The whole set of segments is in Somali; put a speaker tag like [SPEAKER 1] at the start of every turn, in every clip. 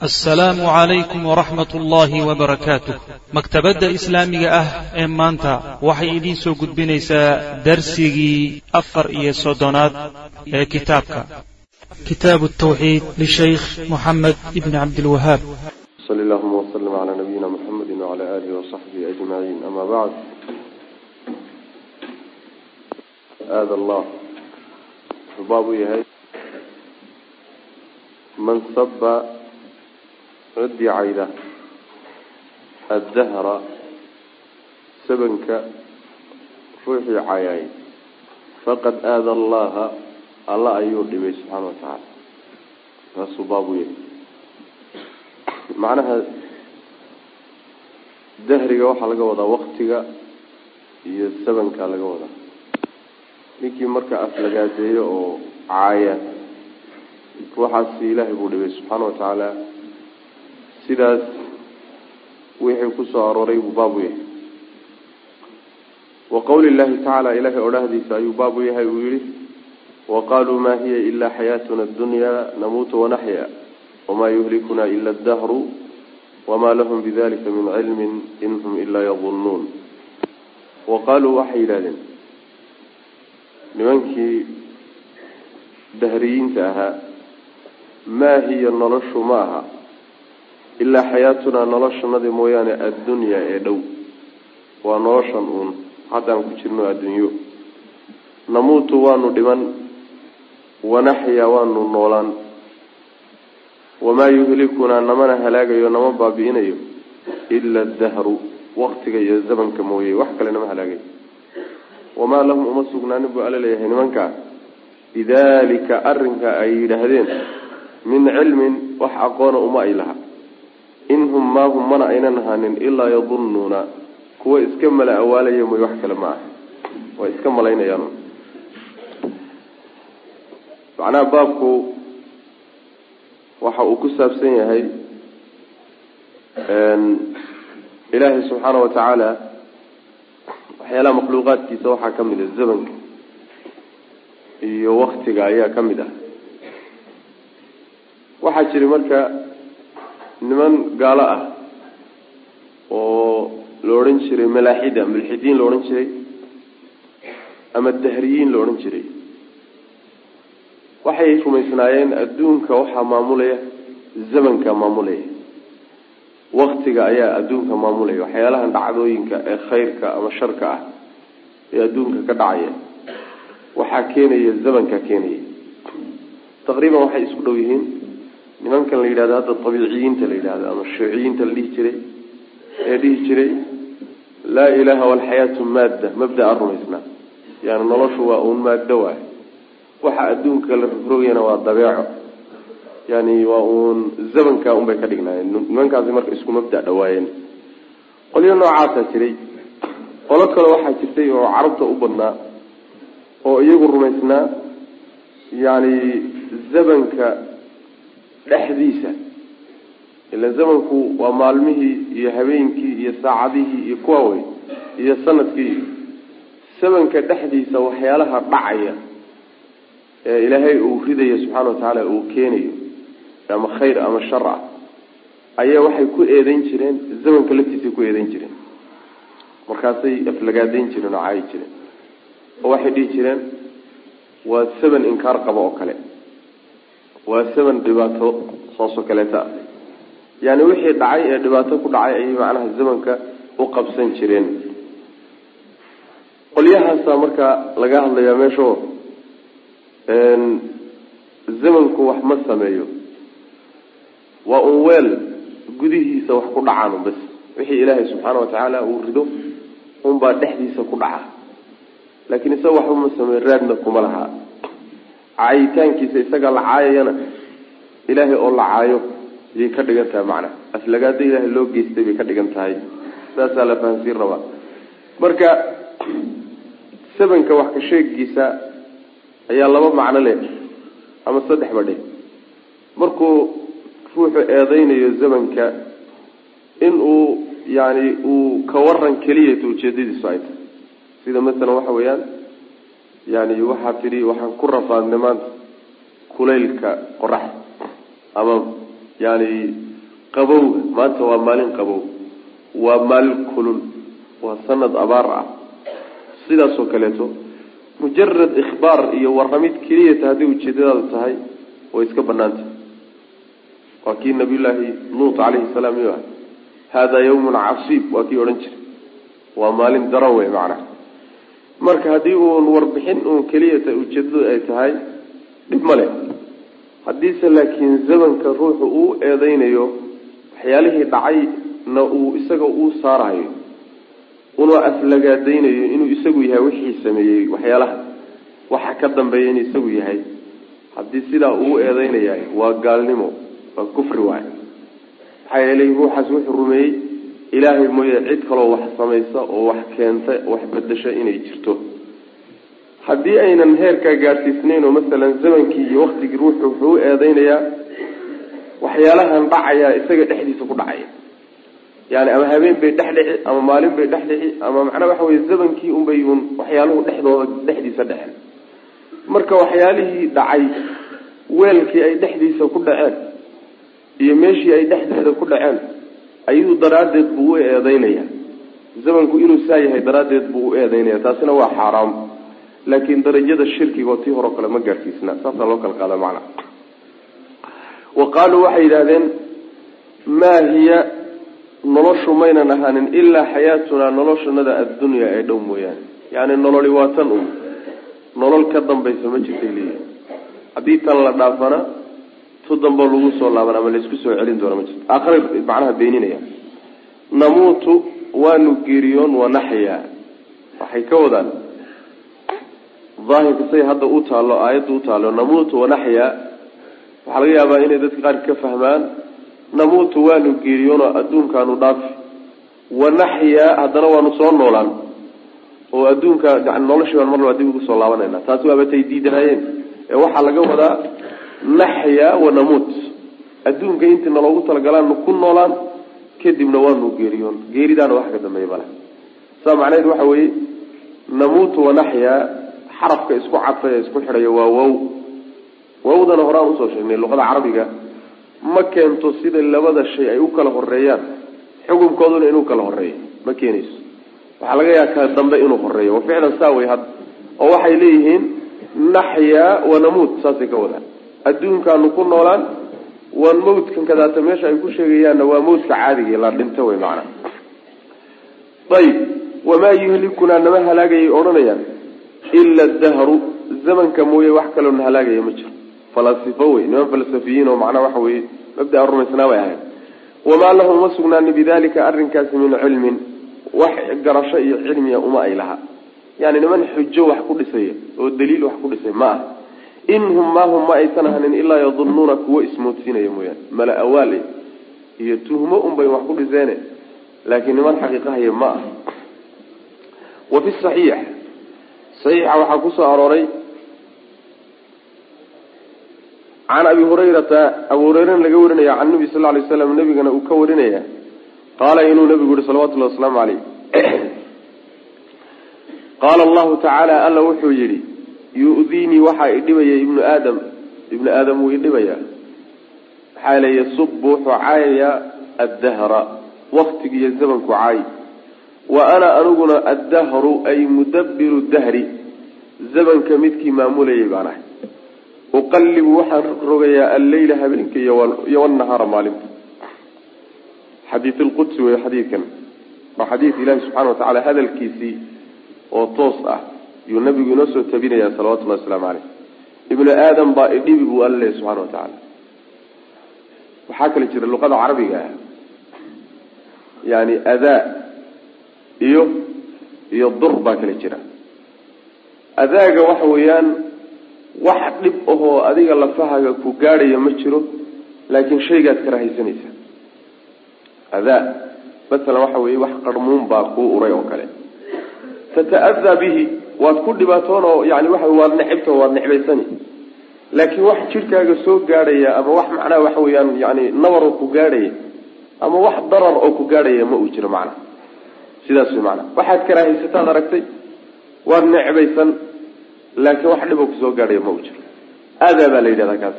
[SPEAKER 1] asalaamu calaykum waraxmat ullaahi wabarakaatuh maktabadda islaamiga ah ee maanta waxay idiin soo gudbinaysaa darsigii afar iyo soddonaad ee kitaabka. Kitaabu tawxiid lishaykh moxamed ibni cabdilwahaab
[SPEAKER 2] sal allahuma wslm cala nabiyina muxamedi wcala alihi wasaxbihi ajmaciin ama bacd aada allah. Wuxuu u yahay. Man saba ciddii cayda addahra sabanka ruuxii cayay faqad aada allaha alla ayuu dhibay subxaana watacaala taasuu baab u yahay. Macnaha dahriga waxaa laga wadaa waktiga iyo sabanka laga wadaa. Ninkii marka aflagaadeeyo oo caaya waxaasi ilaahay buu dhibay subxaana watacaala sidaas wixii ku soo arooray buu baab u yahay. Wa qawli llahi tacaala ilahay odhahdiisa ayuu baab u yahay uu yihi wa qaluu ma hiya ila xayaatuna adunya namuutu wanaxya wamaa yuhlikuna ila adahru wamaa lahum bidalika min cilmin in hum ilaa yadunnuun wa qaaluu waxay yidhahdeen nimankii dahriyiinta ahaa maa hiya noloshu ma aha ilaa xayaatunaa noloshanadi mooyaane addunyaa ee dhow. Waa noloshan uun. Haddaan ku jirno addunyo namuutu waanu dhiman wanaxyaa waanu noolaan. Wamaa yuhlikunaa namana halaagayo nama baabi'inayo ila adahru waktiga iyo zamanka mooye. Wax kale nama halaagayo wamaa lahum uma sugnaanin buu alla leeyahay nimankaa bidalika arrinka ay yidhaahdeen min cilmin wax aqoona uma ay laha in hum maa hum mana aynan ahaanin ilaa yadunnuuna. Kuwa iska mala awaalaya mooy wax kale ma aha. Way iska malaynayaan. Macnaha baabku waxa uu ku saabsan yahay ilaahay subxaana wa tacaala waxyaalaha makhluuqaadkiisa waxaa ka mid a zamanka iyo waktiga ayaa ka mid ah. Waxaa jira marka niman gaalo ah oo la odhan jiray malaaxida mulxidiin la odhan jiray ama dahriyiin la odhan jiray. Waxay rumaysnaayeen adduunka waxaa maamulaya zamanka maamulaya. Waktiga ayaa adduunka maamulaya. Waxyaalahan dhacdooyinka ee khayrka ama sharka ah ee adduunka ka dhacaya waxaa keenaya zamanka keenaya. Taqriiban waxay isku dhow yihiin nimankan la yidhahdo hadda abiiciyiinta la yidhahdo ama shuuciyiinta la dhihi jiray ee dhihi jiray laa ilaha walxayaatu maadda mabdaa rumaysnaa. Yani noloshu waa uun maaddo waay waxa adduunka la rogrogayana waa dabeeco. Yani waa uun zamanka unbay ka dhignaayeen. Nimankaasi marka isku mabda dhawaayeen qolyo noocaasaa jiray. Qolo kale waxaa jirtay oo carabta u badnaa oo iyagu rumaysnaa. Yani zamanka dhexdiisa. Ila zamanku waa maalmihii iyo habeenkii iyo saacadihii iyo kuwa wey iyo sannadkii. Zamanka dhexdiisa waxyaalaha dhacaya ee ilaahay uu ridayo subxaana watacaala uu keenayo ama khayr ama shar ah ayaa waxay ku eedeyn jireen zamanka laftiisay ku eedeyn jireen. Markaasay aflagaadeyn jireen oo caayi jireen. Oo waxay dhihi jireen waa saban inkaar qaba oo kale waa saban dhibaato saasoo kaleeta. Ah yani wixii dhacay ee dhibaato ku dhacay ayay macnaha zamanka u qabsan jireen. Qolyahaasa marka laga hadlayaa meesho zamanku wax ma sameeyo. Waa un weel gudihiisa wax ku dhacaan bas wixii ilaahay subxaana watacaala uu rido unbaa dhexdiisa ku dhaca. Laakiin isaga waxba ma sameeyo raadna kuma lahaa caayitaankiisa isaga la caayayana ilaahay oo la caayo yay ka dhigan tahay macna. Aflagaado ilaahay loo geystay bay ka dhigan tahay. Saasaa la fahansiin rabaa. Marka sabanka wax ka sheegiisa ayaa laba macno leh ama saddex ba dheh. Markuu ruuxu eedeynayo zamanka in uu yani uu ka waran keliyata ujeedadiisu ay tahay. Sida masalan waxa weeyaan yani waxaa tidhi waxaan ku rafaadnay maanta kulaylka qoraxda ama yani qabowga maanta waa maalin qabow. Waa maalin kulul waa sanad abaar ah. Sidaasoo kaleeto mujarad ikhbaar iyo warramid keliyata haddii ujeedadaadu tahay way iska banaanta waa kii nabiyullaahi luut calayhi salaam iyo ah. Hada yawmun casiib waa kii odhan jiray. Waa maalin daran wey macnaha marka haddii uun warbixin uun keliyata ujeedadu ay tahay dhib ma leh. Haddiise laakiin zamanka ruuxu uu eedeynayo waxyaalihii dhacayna uu isaga uu saarayo. Una aflagaadaynayo inuu isagu yahay wixii sameeyey waxyaalaha. Waxa ka dambeeya inuu isagu yahay. Haddii sidaa uu eedeynayahay waa gaalnimo waa kufri waay maxaa yeelay ruuxaas wuxuu rumeeyey ilaahay mooye cid kaloo wax samaysa oo wax keenta wax bedasha inay jirto. Haddii aynan heerkaa gaadhsiisnayn oo masalan zamankii iyo waktigii ruuxu wuxuu u eedeynayaa waxyaalahan dhacayaa isaga dhexdiisa ku dhacaya. Yani ama habeen bay dhex dhici ama maalin bay dhex dhici ama macnaa waxa weye zamankii unbay un waxyaaluhu dhexdooda dhexdiisa dhecen marka waxyaalihii dhacay weelkii ay dhexdiisa ku dhaceen iyo meeshii ay dhexdeeda ku dhaceen ayuu daraaddeed buu u eedeynaya zamanku inuu saa yahay daraaddeed buu u eedeynaya taasina waa xaaraam. Laakiin darajada shirkiga oo tii hore kale ma gaadhsiisna saasaa loo kala qaada macna. Wa qaaluu waxay yidhahdeen maa hiya noloshu maynan ahaanin ilaa xayaatunaa noloshanada addunyaa ee dhow mooyaane. Yani nololi waa tan un nolol ka dambaysa ma jirtay leeyihi haddii tan la dhaafana damboo lagu soo laaban ama laysku soo celin doona ma jirto. Aakhiray macnaha beeninaya. Namuutu waanu geeriyoon wanaxyaa waxay ka wadaan. Daahirka say hadda u taalo aayadda u taalo namuutu wanaxyaa waxaa laga yaabaa inay dadka qaar ka fahmaan namuutu waanu geeriyoonoo adduunkaanu dhaafi wanaxyaa haddana waanu soo noolaan. Oo adduunka noloshii baan mar laba dib ugu soo laabanayna taasi waaba tay ee waxaa laga wadaa naxyaa wanamuut adduunka intii naloogu talagalaanu ku noolaan kadibna waanu geeriyoon. Geeridaana wax ka dambeeya male saa macnaheed waxa weeye namuutu wanaxyaa xarafka isku cadfay ee isku xidhaya waa wow. Wawdana horaan u soo sheegnay luqada carabiga. Ma keento sida labada shay ay u kala horeeyaan xukunkooduna inuu kala horeeyo ma keenayso. Waxaa laga yaaba ka dambe inuu horeeyo ficlan saa wey had oo waxay leeyihiin naxyaa wanamuut saasay ka wadaan adduunkaanu ku noolaan waan mawdkan kadaata meesha ay ku sheegayaanna waa mawdka caadiga la dhinto wey macana ayib. Wamaa yuhlikunaa nama halaagayay odhanayaan? Ila dahru zamanka mooye wax kaloo na halaagaya ma jiro. Falasifo wey niman falsafiyiin oo macnaa waxa weye mabdaa rumaysnaa bay ahayd. Wamaa lahum uma sugnaani bidalika arrinkaasi min cilmin wax garasho iyo cilmiya uma ay laha yani niman xujo wax ku dhisaya oo daliil wax ku dhisay ma ah in hum maa hum ma aysan ahanin ilaa yadunnuuna kuwo ismoodsiinaya mooyaane. Mala awaal iyo tuhmo unbay wax ku dhiseene laakiin niman xaqiiqahaya ma ah wa fi saxiix saxiixa waxaa ku soo arooray can abi hurayrata abu hurayrana laga warinaya can nabi sal lay slam nabigana uu ka warinaya qaala inuu nabigu yihi salawatullahi wasalaamu caleyh qaala allahu tacaala alla wuxuu yidhi yu-diinii waxaa idhibaya ibnu aadam. Ibnu aadam wuu idhibayaa maxaa le yasubu wuxuu caayaya addahra waktigiiyo zamanku caay. Wa ana aniguna addahru ay mudabiru dahri zamanka midkii maamulayay baan ahay. Uqallibu waxaan rogayaa alleyla habeenka iyo wanahaara maalinta. Xadiid lqudsi wey xadiidkan. Waa xadiid ilaahi subxana watacala hadalkiisii oo toos ah yuu nabigu inoo soo tabinayaa salawatullahi wasalaamu caleyh ibnu aadam baa idhibi buu alla leeyahy wa tacaala. Waxaa kale jira luqada carabiga ah. Yani adaa iyo iyo dur baa kale jira. Adaaga waxa weeyaan wax dhib ahoo adiga lafahaga ku gaadhaya ma jiro laakiin shaygaad karahaysanaysa adaa masalan waxa weeye wax qarmuun baa kuu uray oo kale. Tata'adaa bihi waad ku dhibaatoon oo yani waxa waad necibta waad necbaysani. Laakiin wax jidhkaaga soo gaadhaya ama wax macnaha waxa weeyaan yani nabar oo ku gaadhaya ama wax darar oo ku gaadhaya ma uu jiro macnaha sidaas way macnaha waxaad karahaysataad aragtay waad necbaysan laakiin wax dhiboo ku soo gaadhaya ma uu jiro. Adaa baa la yidhahdaa kaas.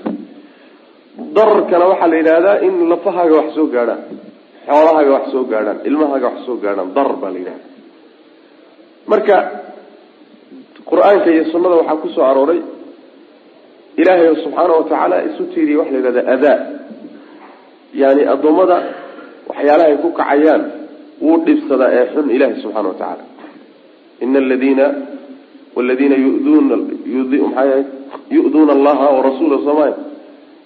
[SPEAKER 2] Dararkana waxaa la yidhahdaa in lafahaaga wax soo gaadhaan xoolahaaga wax soo gaadhaan ilmahaaga wax soo gaadhaan darar baa la yidhahda marka qur'aanka iyo sunnada waxaa ku soo arooray. Ilaahay subxaana watacaala isu tiiriye waxa la yidhahda adaa yani addoommada waxyaalahay ku kacayaan wuu dhibsadaa ee xun ilahi subxana wa tacaala ina aladiina waladiina yuduna maxaa yu'duuna allaha warasuula soomaya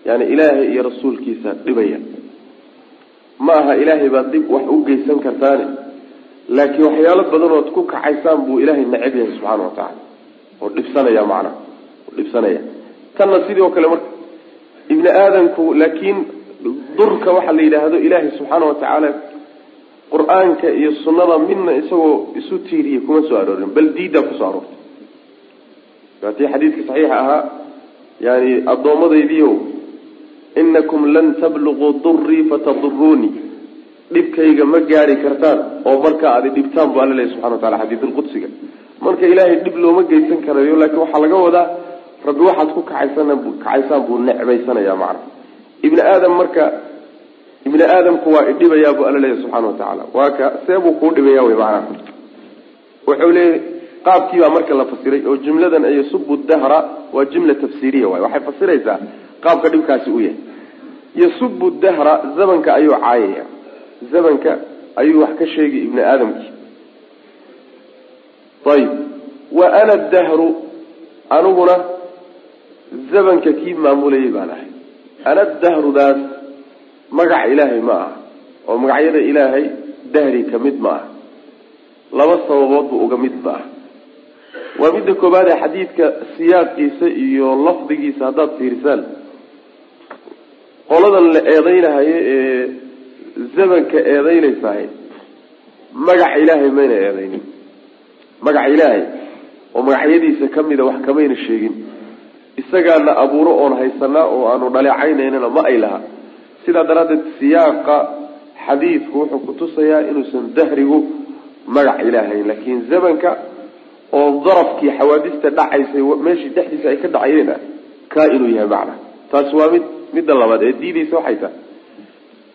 [SPEAKER 2] yani ilaahay iyo rasuulkiisa dhibaya. Ma aha ilaahay baad dhib wax u geysan kartaane laakiin waxyaalo badanood ku kacaysaan buu ilaahay necab yahay subxaana wa tacaala oo dhibsanaya macnaha oo dhibsanaya. Tanna sidii oo kale marka ibni aadamku laakiin durka waxaa la yidhaahdo ilaahay subxaana wa tacaala qur'aanka iyo sunnada midna isagoo isu tiiriya kuma soo aroorin bal diiddaa ku soo aroortay waatii xadiidka saxiixa ahaa yani addoommadaydiio inakum lan tabluquu durii fatadurunii dhibkayga ma gaari kartaan oo markaa aad dhibtaan bu alla lehy subxana wa tacala xadiidulqudsiga marka ilaahay dhib looma geysan karayo laakiin waxaa laga wadaa rabbi waxaad ku kacaysaan buu necbaysanaya macna. Ibni aadam marka ibni aadamku waa idhibayaa buu alla leeyahy subxana wa tacaala. Waa ka see buu kuu dhibaya wy macnaha wuxuu leeyay qaabkii baa marka la fasiray oo jumladan yasubu dahra waa jumla tafsiiriya waay waxay fasiraysaa qaabka dhibkaasi u yahay. Yasubu dahra zamanka ayuu caayaya zamanka ayuu wax ka sheegay ibni aadamkii. Ayib wa ana dahru aniguna zamanka kii maamulayay baan ahay. Ana dahrudaas magaca ilaahay ma aha oo magacyada ilaahay dahri ka mid ma aha. Laba sababood bu uga mid ma aha waa midda koobaad ee xadiidka siyaaqiisa iyo lafdigiisa haddaad fiirisaan qoladan la eedeynahayo ee zamanka eedeynaysahay magaca ilaahay mayna eedeynin magaca ilaahay oo magacyadiisa kamida wax kamayna sheegin. Isagaana abuuro oon haysanaa oo aanu dhaleecaynanana ma ay laha sidaa daraaddeed siyaaqa xadiidku wuxuu kutusayaa inuusan dahrigu magac ilaahay laakiin zamanka oo darafkii xawaadista dhacaysay meeshii dhexdiisa ay ka dhacayeen ah kaa inuu yahay macna. Taasi waa mid midda labaad ee diidaysa waxay tahay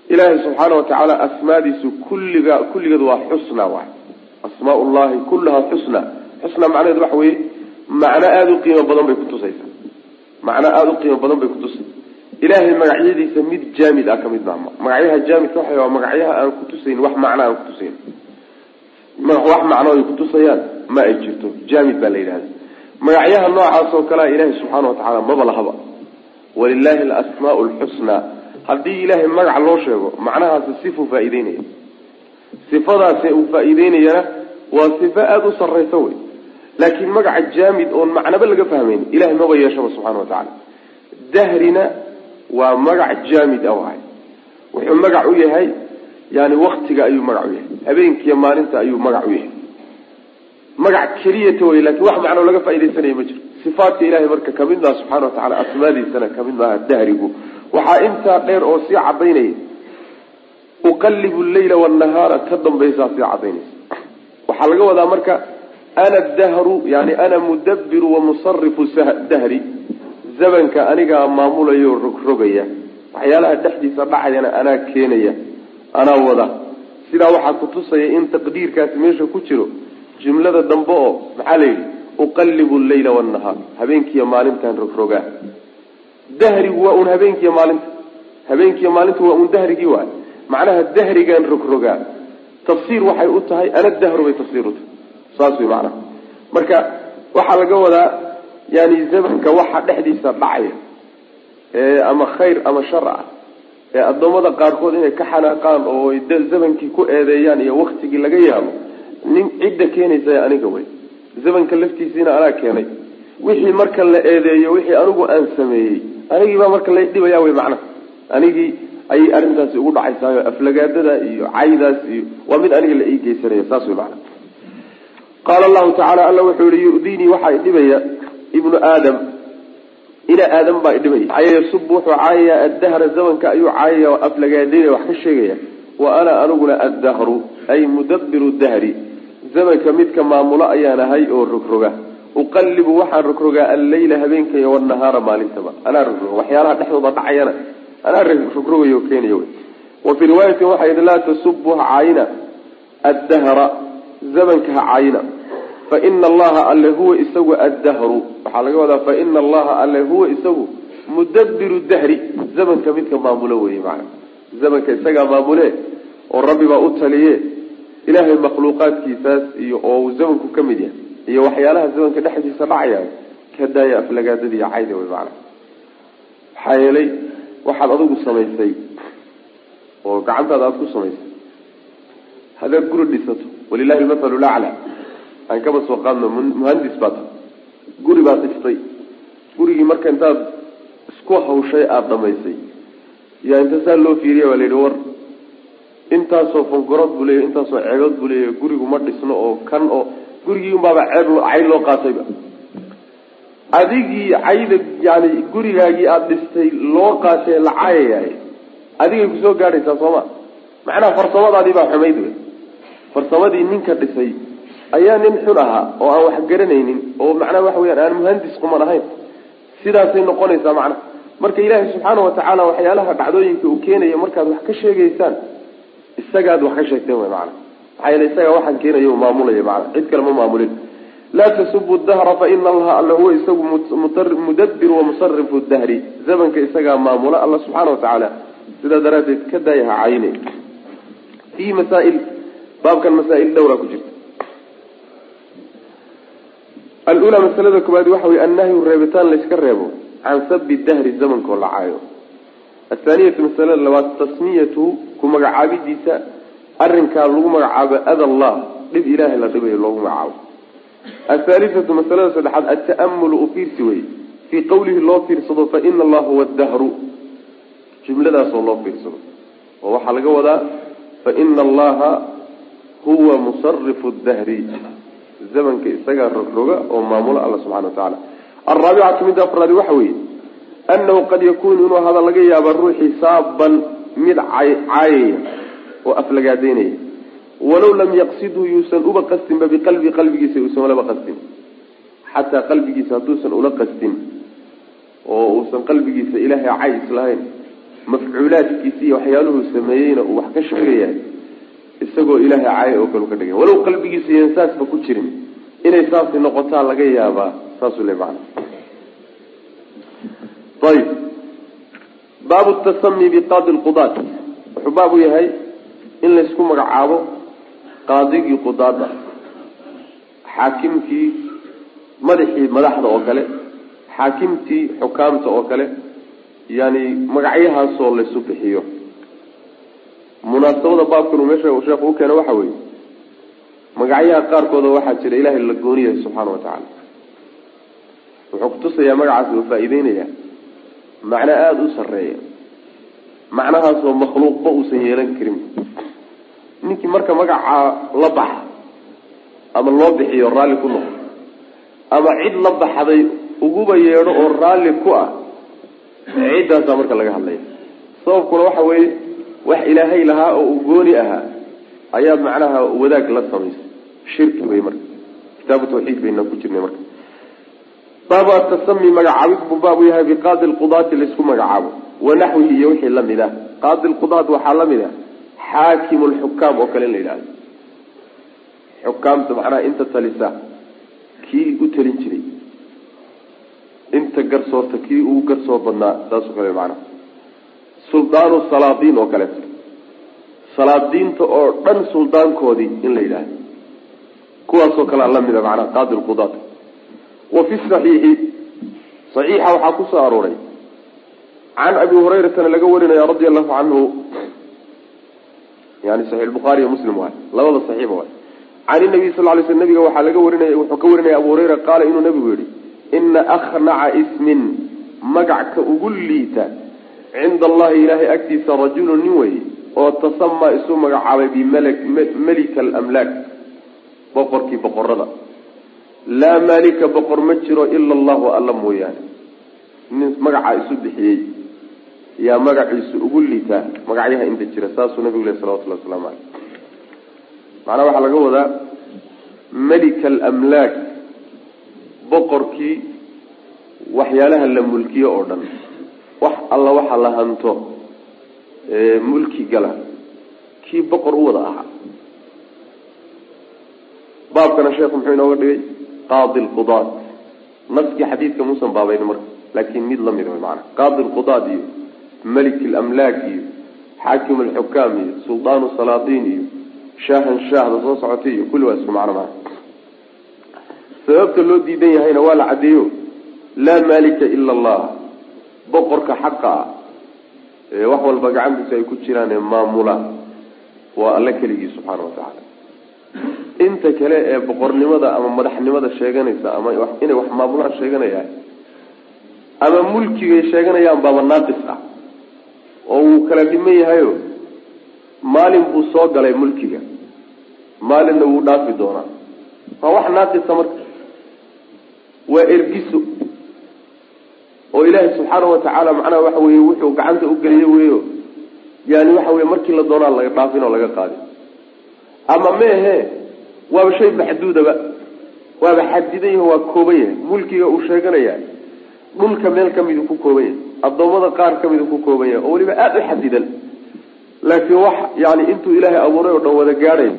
[SPEAKER 2] ilaahay subxaana wa tacaala asmaadiisu kulliga kulligeed waa xusna waay asmaa ullahi kullaha xusna. Xusna macnaheedu waxa weeye macno aada u qiimo badan bay kutusaysaa macno aada u qiimo badan bay kutusay ilaahay magacyadiisa mid jaamid ah ka maama magacyaha jaamidka waxa waa magacyaha aan kutusayn wax macno aan kutusayn wax macno ay kutusayaan ma ay jirto. Jaamid baa la yidhahda magacyaha noocaas oo kalea ilaahay subxaana wa tacaala maba lahaba. Walilahi alasmaau lxusnaa haddii ilaahay magac loo sheego macnahaasi sifuu faa-iideynaya. Sifadaasi uu faa-iideynayana waa sifo aada u sarraysa wey. Laakiin magaca jaamid oon macnaba laga fahmayn ilahay maba yeeshaba subxana wa tacaala. Dahrina waa magac jaamid a wahay wuxuu magac u yahay yani waktiga ayuu magac u yahay. Habeenkiiyo maalinta ayuu magac u yahay. Magac keliyata wey laakiin wax macnoo laga faaidaysanaya ma jiro. Sifaatka ilahay marka ka mid maha subxana wa tacala asmaadiisana ka mid maaha dahrigu waxaa intaa dheer oo sii cadaynaya uqalibu leyla wanahaara ka dambaysaa sii cadaynaysa waxaa laga wadaa marka ana dahru yani ana mudabiru wamusarifu dahri. Zamanka anigaa maamulayo rogrogaya waxyaalaha dhexdiisa dhacayana anaa keenaya anaa wada. Sidaa waxaa kutusaya in taqdiirkaasi meesha ku jiro jumlada dambe oo maxaa la yidhi uqalibu leyla wanahaar habeenkiiyo maalintan rogrogaa dahrigu waa un habeenkiiyo maalinta habeenkiiyo maalinta waa un dahrigii waay macnaha dahrigan rogrogaa tafsiir waxay u tahay ana dahru bay tafsiir u tahay saas wey macnaha marka waxaa laga wadaa yani zamanka waxa dhexdiisa dhacaya ee ama khayr ama shar ah ee addoommada qaarkood inay ka xanaaqaan oo zamankii ku eedeeyaan iyo waktigii laga yaabo nin cidda keenaysa aniga wey zamanka laftiisiina anaa keenay wixii marka la eedeeyo wixii anigu aan sameeyey anigiibaa marka la dhibaya wey macnaha anigii ayay arrintaasi ugu dhacaysaayo aflagaadada iyo caydaas iyo waa mid aniga la ii geysanaya saas wey macnaha qaala allahu tacala alla wuxuu yihi yu'diinii waxaa idhibaya ibnu aadam. Ina aadam baa idhibaya yasub wuxuu caayayaa addahra zamanka ayuu caayaya oo aflagaadaynaya wax ka sheegaya. Wa ana aniguna addahru ay mudabiru dahri. Zamanka midka maamulo ayaan ahay oo rogroga uqallibu waxaan rogrogaa alleyla habeenka iyo wanahaara maalintaba. Anaa rogroga waxyaalaha dhexdooda dhacayana. Anaa rogrogayo wy wa fii riwaayatin waxaa yidhi laa tasubu ha caayina addahra zamanka ha caayina fa ina allaha alle huwa isagu addahru. Waxaa laga wadaa fa ina allaha alle huwa isagu mudabiru dahri. Zamanka midka maamulo weye maana zamanka isagaa maamule oo rabbi baa u taliye ilaahay makhluuqaadkiisaas iyo oo uu zamanku ka mid yahay iyo waxyaalaha zamanka dhexdiisa dhacaya ka daaya aflagaadadiiy cayda wey maana maxaa yeelay waxaad adigu samaysay oo gacantaada aada ku samaysay. Haddaad guri dhisato walilahi lmathalu lacla aan kaba soo qaadno muhandis baa ta guri baad dhistay gurigii marka intaad isku hawshay aada dhamaysay. Yaa inta saa loo fiiriya baa la yidhi war intaasoo fangarood buu leeyahy intaasoo ceegood buu leeyahy gurigu ma dhisno oo kan oo gurigii unbaaba ceeb cayd loo qaatayba adigii cayda yani gurigaagii aada dhistay loo qaatee la cayayahay adigay ku soo gaadhaysaa sooma. Macnaha farsamadaadii baa xumayd wey farsamadii ninka dhisay ayaa nin xun ahaa oo aan wax garanaynin oo macnaha waxa weyaan aan muhandis quman ahayn. Sidaasay noqonaysaa macnaha. Marka ilaahay subxaana watacaala waxyaalaha dhacdooyinka uu keenayo markaad wax ka sheegaysaan isagaad wax ka sheegteen wy maana maxaa yeele isagaa waxaan keenayo maamulaya maana cid kale ma maamulin. Laa tasubu dahra faina allaha alla huwa isagu mudabir wamusarifu dahri. Zamanka isagaa maamula alla subxaana watacaala sidaa daraaddeed ka daayaha cayne. Fiihi masaail baabkan masaail dhowraa ku jirta. Alula masalada koobaad waxa wey annahyu reebitaan layska reebo can sabi dahri zamankoo la caayo. Athaaniyatu masalada labaad tasmiyatu ku magacaabidiisa arrinkaa lagu magacaabo ada allah dhib ilaahay la dhibayo loogu magacaabo athaalithatu masalada saddexaad ata'amulu ufiirsi wey fii qawlihi loo fiirsado fa ina allah huwa dahru jumladaasoo loo fiirsado. Oo waxaa laga wadaa fa ina allaha huwa musarifu dahri zamanka isagaa rogroga oo maamulo alla subxana wa tacaala alraabicatu midda afraadi waxa weeye annahu qad yakuunu inuu hada laga yaaba ruuxii saaban mid caayaya oo aflagaadeynaya walow lam yaqsidhu yuusan uba qastinba biqalbi qalbigiisa uusan ulaba qastin. Xataa qalbigiisa hadduusan ula qastin oo uusan qalbigiisa ilaahay cays lahayn mafcuulaadkiisa iyo waxyaaluhuu sameeyeyna uu wax ka sheegayahay isagoo ilaahay caay oo kale u ka dhigay. Walow qalbigiisa iyan saasba ku jirin. Inay saasi noqotaa laga yaabaa saasuu le macana ayib baabu tasami biqaadi lqudaat wuxuu baab yahay in laysku magacaabo qaadigii qudaada xaakimkii madaxii madaxda oo kale xaakimtii xukaamta oo kale yani magacyahaasoo laysu bixiyo. Munaasabada baabkan uu meesha sheekhu keena waxa weeye magacyaha qaarkooda waxaa jira ilaahay la gooniyahay subxaana wa tacaala. Wuxuu kutusayaa magacaas uu faa-ideynayaa macno aada u sarreeya macnahaasoo makhluuqba uusan yeelan karin ninkii marka magacaa la baxa ama loo bixiyo raalli ku noqdo ama cid la baxday uguba yeedho oo raalli ku ah ciddaasaa marka laga hadlaya. Sababkuna waxa weeye wax ilaahay lahaa oo uu gooni ahaa ayaad macnaha wadaag la samaysay shirki wey marka kitaabu tawxiid bayna ku jirnay marka. Baabu atasami magacaabid buu baabu yahay biqaadi lqudaati laysku magacaabo wanaxwihi iyo wixii la mid ah qaadi lqudaat waxaa la mid ah xaakimu lxukaam oo kale in la yidhahdo xukaamta macnaha inta talisa kii u talin jiray inta garsoorta kii ugu garsoor badnaa saasoo kale macnaha suldaanu salaadiin oo kaleeto salaadiinta oo dhan suldaankoodii in la yidhaahdo kuwaasoo kalea lamida macnaha qaadi lqudaat wa fi saxiixi saxiixa waxaa ku arooray can abi hurayratana laga warinaya radia allahu canhu yani saxiix bukhaari iyo muslim waay labada saxiiba waay. Can inabiy sal lay sl nabiga waxaa laga warinaya wuxuu ka warinaya abu hurayra qaala inuu nabigu yihi ina akhnaca ismin magacka ugu liita cinda allahi ilaahay agtiisa rajulu nin weye oo tasamaa isu magacaabay bimelika alamlaak boqorkii boqorada laa maalika boqor ma jiro ila allahu alla mooyaane. Nin magacaa isu bixiyey yaa magaciisu ugu liitaa magacyaha inta jira saasuu nabigu leh salawatullahi waslamu caleyh macnaa waxaa laga wadaa melika alamlaak boqorkii waxyaalaha la mulkiyo oo dhan. Wax alla waxa la hanto mulki gala. Kii boqor u wada ahaa. Baabkana sheekhu muxuu inooga dhigay? Qaadi lqudaat naskii xadiidka muusan baabayn marka laakin mid la mid way maana qaadi lqudaat iyo malik lamlaak iyo xaakim alxukaam iyo suldaanu salaatiin iyo shaahan shaahda soo socotay iyo kulli waa isku macno sababta loo diidan yahayna waa la caddeeyo laa maalika ila allah boqorka xaqa ah ee wax walba gacantiisa ay ku jiraan ee maamula waa alle keligii subxaana wa tacaala inta kale ee boqornimada ama madaxnimada sheeganaysa ama inay wax maamulaan sheeganayaan ama mulkigay sheeganayaan baaba naaqis ah oo wuu kala dhiman yahayo maalin buu soo galay mulkiga. Maalinna wuu dhaafi doonaa. Waa wax naaqisa marka. Waa ergiso. Oo ilaahay subxaanahu watacaala macnaha waxa weye wuxuu gacanta u geliye weyo yani waxa weye markii la doonaa laga dhaafin oo laga qaadin ama meehe waaba shay maxduudaba. Waaba xadidan yaho waa kooban yahay. Mulkiga uu sheeganaya dhulka meel kamiduu ku kooban yahay addoommada qaar kamiduu ku kooban yahay oo weliba aada u xadidan. Laakiin wax yani intuu ilaahay abuuray oo dhan wada gaadhay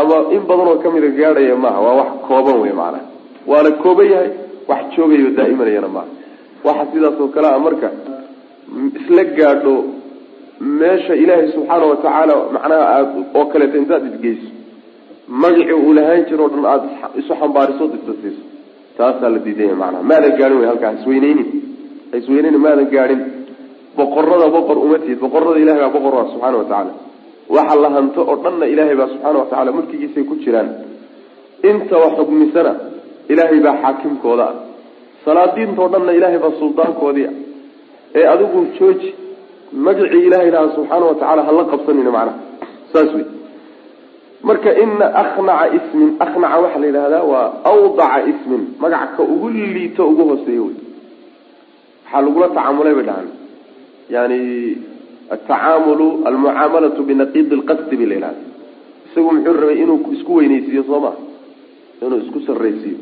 [SPEAKER 2] ama in badan oo kamida gaadhaya maaha waa wax kooban wey macanaha waana kooban yahay wax joogayo daa'imanayana maaha. Waxa sidaas oo kale a marka isla gaadho meesha ilaahay subxaana watacaala macnaha aad oo kaleeto intaad isgeyso magacii uu lahaan jiro o dhan aada isu xambaariso isa siiso taasaa la diidanya macnaha. Maadan gaadhin wey halkaa isweyneynin isweyneynin maadan gaadhin. Boqorada boqor uma tihid. Boqorada ilahay baa boqor ah subxaana watacaala waxa la hanto oo dhanna ilaahay baa subxaana watacaala mulkigiisay ku jiraan. Inta wax xugmisana ilaahay baa xaakimkooda ah. Salaadiintao dhanna ilaahay baa suldaankoodii ah. Ee adigu jooji magacii ilahay lahaa subxaana watacaala hala qabsanina macnaha. Saas wey marka ina akhnaca ismin akhnaca waxaa la yidhahdaa waa awdaca ismin magac ka ugu liito ugu hooseeya wey waxaa lagula tacaamulay bay dhahan yani atacaamulu almucaamalatu binaqiidi lqasdi ba la yidhahda isagu muxuu rabay inuu isku weyneysiiyo soo ma? Inuu isku sarraysiiyo.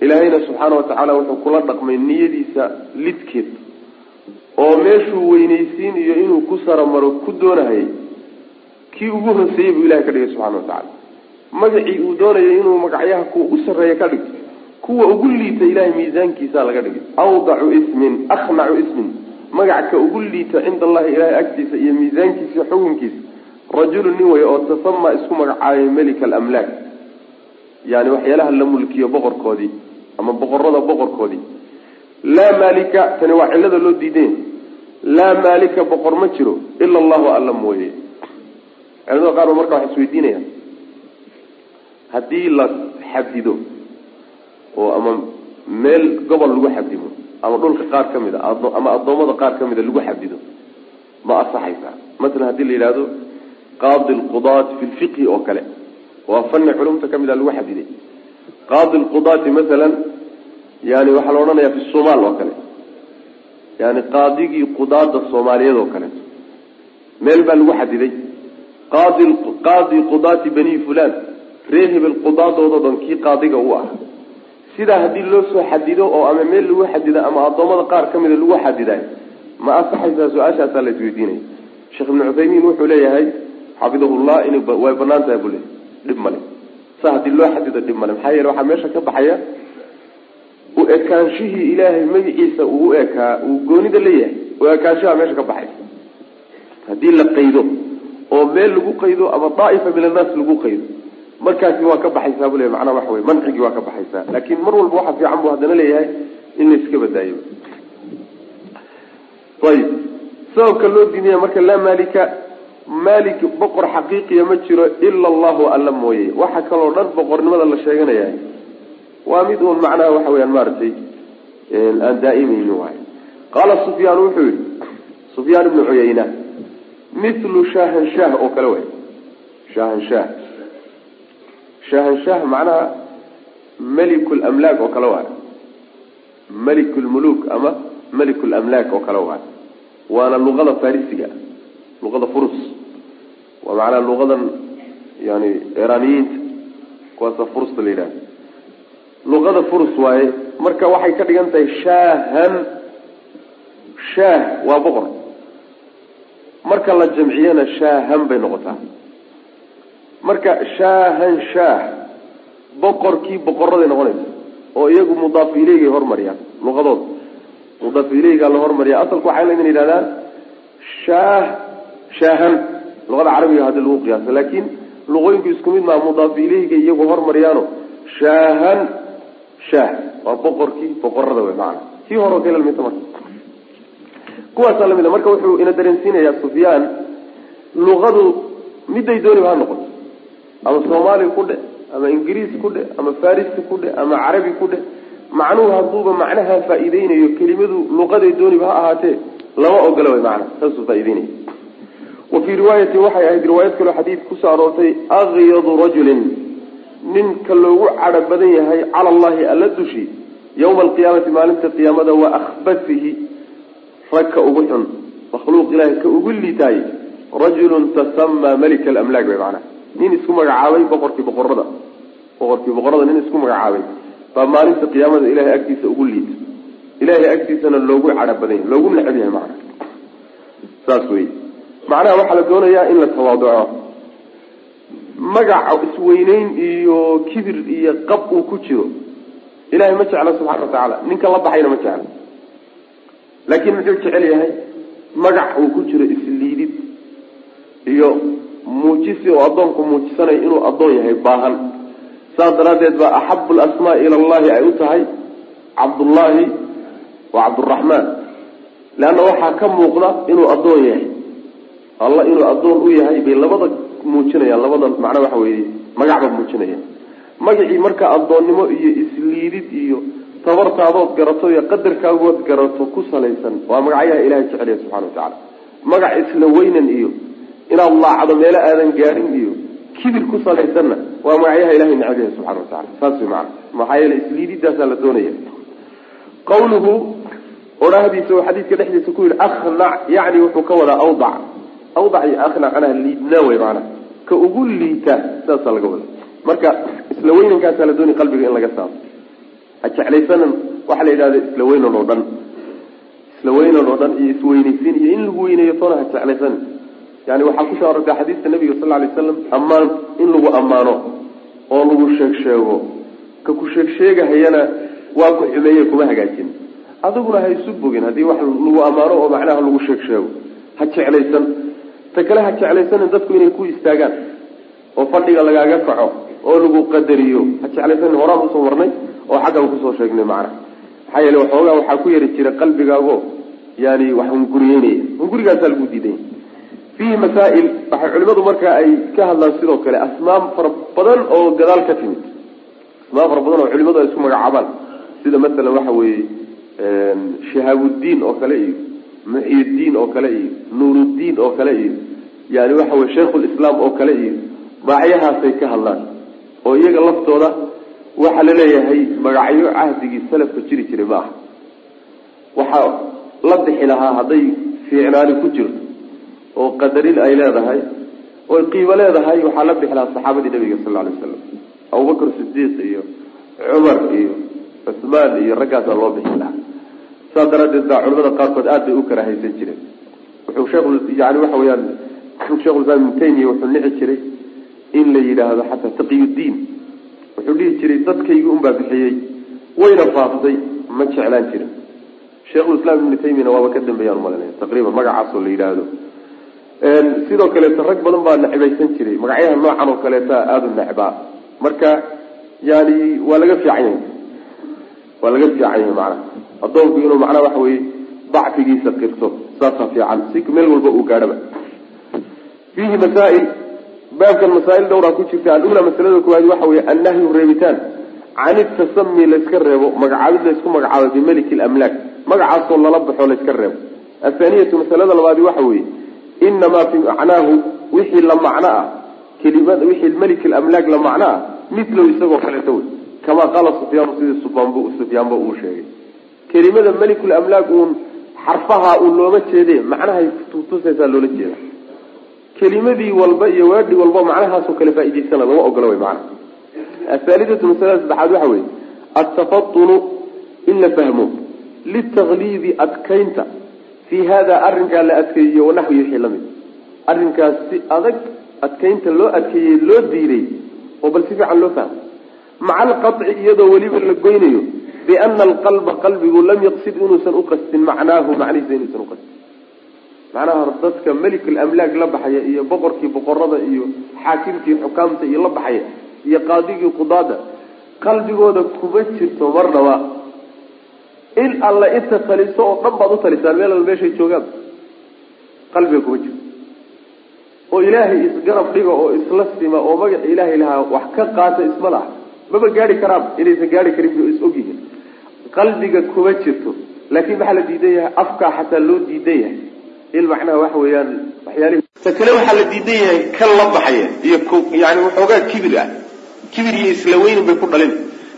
[SPEAKER 2] Ilaahayna subxaana watacaala wuxuu kula dhaqmay niyadiisa lidkeed. Oo meeshuu weyneysiin iyo inuu ku saramaro ku doonahayay kii ugu hoseeyey buu ilahay ka dhigay subxana watacaala magacii uu doonayay inuu magacyaha kuwa u sarreeya ka dhigto kuwa ugu liita ilahay miisaankiisa laga dhigay. Awdacu ismin akhnacu ismin. Magac ugu liita cinda allahi ilahay agtiisa iyo miisaankiisa xukunkiisa. Rajulu nin wey oo tasama isku magacaabay melika alamlaak. Yani waxyaalaha la mulkiyo boqorkoodii ama boqorada boqorkoodii. Laa maalika tani waa cillada loo diiday laa maalika boqor ma jiro ila allahu alla mooye culamada qaar ba marka waxay isweydiinayaan haddii la xadido oo ama meel gobol lagu xadido ama dhulka qaar ka mid a ama addoommada qaar ka mida lagu xadido ma asaxaysaa masalan haddii la yidhahdo qaadi lqudaat fi lfiqhi oo kale waa fani culumta ka mid a lagu xadiday qaadi lqudaati masalan yani waxaa la odhanaya fi somaal oo kale. Yani qaadigii qudaada soomaaliyeed oo kaleeto meel baa lagu xadiday qaadi qudaati bani fulan ree hebel qudaadoodo dhan kii qaadiga u ah. Sidaa haddii loo soo xadido oo ama meel lagu xadido ama addoommada qaar ka mida lagu xadiday ma asaxaysaa su'aashaasaa la isweydiinaya sheekh ibnu cuthaymiin wuxuu leeyahay xafidahullah in way bannaan tahay buu le dhib male sa haddii loo xadido dhib male maxaa yeele waxaa meesha ka baxaya u ekaanshihii ilaahay magaciisa uu u ekaa uu goonida leeyahay u ekaanshaha meesha ka baxay. Haddii la qaydo oo meel lagu qaydo ama daa'ifa min annaas lagu qaydo. Markaasi waa ka baxaysaa bu le macnaa waxa wey mancigii waa ka baxaysaa. Laakin mar walba waxa fiican buu haddana leeyahay in la iska badaayo. Ayib. Sababka loo diinaya marka laa maalika maalik boqor xaqiiqiya ma jiro ila allahu alla mooye. Waxa kaloo dhan boqornimada la sheeganaya waa mid uun macnaha waxa weyaan maaragtay aan daa'imayni waay qaala sufyaan wuxuu yihi sufyaan ibnu cuyayna mithlu shahanshaah oo kale way shahanshaah shahanshaah macnaha melikulmlaak oo kale waay. Melikulmuluk ama melikulmlaak oo kale waay. Waana luqada farisiga luqada furus. Waa macnaha luqadan yani iraniyiinta kuwaasa furusta la yidhaha luqada furus waaye marka waxay ka dhigan tahay shaahan. Shaah waa boqor marka la jamciyana shaahan bay noqotaa. Marka shaahan shaah boqorkii boqoraday noqonaysa oo iyagu mudaaf ileyga hormariyaan luqadooda mudaaf ileyga la hormariya asalku waxay laydin yidhahdaan shaah shaahan luqada carabiga haddii lagu qiyaasa laakiin luqooyinku isku mid maa mudaaf ileyga iyagu hormariyaano shaahan shaah waa boqorkii boqorada wey maana kii hore kala lamidta marka kuwaasaa la mid a marka wuxuu ina dareensiinayaa sufyaan luqadu miday dooniba ha noqoto ama soomaali ku dhe ama ingiriis ku dhe ama farisi ku dhe ama carabi ku dhe. Macnuhu hadduuba macnaha faa'iideynayo kelimadu luqaday dooniba ha ahaatee lama ogola way macnaha saasuu faa'ideynaya wa fii riwaayatin waxay ahayd riwaayad kaloo xadiid ku soo aroortay akyadu rajulin. Ninka loogu cadho badan yahay cala allahi alla dushi yawma alqiyaamati maalinta qiyaamada wa akhbasihi rag ka ugu xun makhluuq ilahay ka ugu liitaay rajulun tasamaa malika alamlaak bay macnaha nin isku magacaabay boqorkii boqorada boqorkii boqorada nin isku magacaabay. Baa maalinta qiyaamada ilahay agtiisa ugu liita ilahay agtiisana loogu cadho badan yahay loogu necab yahay macnaha saas wey macnaha waxaa la doonayaa in la tawaaduco. Magaca isweyneyn iyo kibir iyo qab uu ku jiro ilahay ma jecla subxana wa tacaala. Ninka la baxayna ma jecla laakiin muxuu jecel yahay magac uu ku jiro isliidid iyo muujisi oo addoonku muujisanayo inuu addoon yahay baahan. Saas daraaddeed baa axabu lasmaa ila allahi ay u tahay cabdullaahi wa cabduraxmaan leanna waxaa ka muuqda inuu addoon yahay. Alla inuu addoon u yahay bay labada muujinayaan labada macna waxa weeye magacba muujinayaan. Magacii marka addoonnimo iyo isliidid iyo tabartaadood garato iyo qadarkaagood garato ku salaysan waa magacyaha ilahay jecelya subxana wa tacaala. Magac isla weynan iyo inaad laacdo meelo aadan gaadhin iyo kibir ku salaysanna waa magacyaha ilahay necab subxana wa tacala saas way macana maxaa yeele isliididaasaa la doonaya. Qawluhu odhahdiisa oo xadiidka dhexdiisa ku yidhi akhnac yacni wuxuu ka wadaa awdac. Awdac iyo macnaha liidnaa wey macana ka ugu liita sidaasaa laga wada marka isla weynankaasaa la doonaya qalbiga in laga saaro ha jeclaysanan waxaa la yidhahda isla weynan oo dhan. Isla weynan oo dhan iyo isweynaysiin iyo in lagu weyneeyo toona ha jeclaysanin yani waxaa ku soo arortay xadiiska nabiga sal lla lay slam ammaan in lagu ammaano oo lagu sheeg sheego ka ku sheeg sheegahayana waa ku xumeeye kuma hagaajin. Adiguna ha isu bogin haddii wax lagu ammaano oo macnaha lagu sheeg sheego ha jeclaysan. Ta kale ha jeclaysanin dadku inay ku istaagaan oo fadhiga lagaaga kaco oo lagu qadariyo. Ha jeclaysanin horaan u soo warnay oo xaggan ku soo sheegnay macnaha maxaa yeele waxoogaa waxaa ku yari jira qalbigaago yani wax hunguriyeynaya. Hungurigaasaa lagu diidanya fiihi masaa'il waxay culimadu marka ay ka hadlaan sidoo kale asmaam fara badan oo gadaal ka timid. Asmaam fara badan oo culimadu ay isku magacaabaan. Sida masalan waxa weeye shihaabudiin oo kale iyo muxyidiin oo kale iyo nuuruddiin oo kale iyo yani waxa weye shaykhulislaam oo kale iyo magacyahaasay ka hadlaan. Oo iyaga laftooda waxaa la leeyahay magacyo cahdigii salafka jiri jiray ma aha. Waxaa la bixi lahaa hadday fiicnaani ku jirto oo qadarin ay leedahay oy qiimo leedahay waxaa la bixi lahaa saxaabadii nabiga sal alay waslam abubakr sidiiq iyo cumar iyo cusmaan iyo raggaasaa loo bixi lahaa. Saas daraaddeed baa culamada qaarkood aad bay u karaahaysan jireen. Wuxuu sheekh yani waxa weyaan shekhulislaam ibnu taymiya wuxuu nici jiray in la yidhaahdo xataa taqiyuddiin wuxuu dhihi jiray dadkaygii unbaa bixiyey wayna faaftay ma jeclaan jirin. Sheikhulislaam ibnu taymiyana waaba ka dambeeyaan umalinaya taqriiban magacaasoo la yidhaahdo. Sidoo kaleeto rag badan baa necbaysan jiray magacyaha noocan oo kaleeta aada u necbaa marka yani waa laga fiican yahay. Waa laga fiican yahay macnaha addoonku inuu macnaha waxa weye dacfigiisa qirto saasaa fiican. Si meel walba uu gaadhaba. Fiihi masaail baabkan masaa'il dhowraa ku jirta. Alula masalada koowaad waxa weeye annahyu reebitaan. Can itasami layska reebo magacaabid laysku magacaabo bimeliki lamlaak magacaasoo lala baxo layska reebo. Athaaniyatu masalada labaadi waxa weeye inamaa fi macnaahu wixii la macno ah kelimada wixii meliki lamlaak la macno ah mithlow isagoo kaleeto wey kamaa qaala sufyaanu sidii sufyaanb sufyaanba uu sheegay. Kelimada melikulamlaak uun xarfaha uun looma jeede macnahay tusaysaa loola jeeda kelimadii walba iyo waadhi walba macnahaasoo kale faa'idaysana lama ogola wey macana athaalidatu masalada saddexaad waxa weeye atafatunu in la fahmo litakliidi adkaynta fii hada arrinkaa la adkeeyiyo wanaxwi wixii la mid arrinkaas si adag adkaynta loo adkeeyey loo diiday oo bal si fiican loo fahmo. Maca alqaci iyadoo weliba la goynayo biana alqalba qalbigu lam yaqsid inuusan uqastin macnaahu macnihiisa inuusan uqastin macnaha dadka melikulamlaag la baxaya iyo boqorkii boqorada iyo xaakimkii xukaamta iyo la baxaya iyo qaadigii qudaada qalbigooda kuma jirto marnaba in alla inta taliso oo dhan baad u talisaan meel alla meeshay joogaan qalbiga kuma jirto. Oo ilaahay isgarab dhiga oo isla sima oo magaca ilaahay lahaa wax ka qaata isma laha. Maba gaari karaan inaysan gaari karin is ogyihiin. Qalbiga kuma jirto. Laakiin maxaa la diidan yahay? Afkaa xataa loo diidan yahay in macnaha waxa weeyaan waxyaalihi. Ta kale waxaa la diidan yahay kan la baxaya iyo yani waxoogaa kibir ah. Kibir iyo isla weynin bay ku dhalin.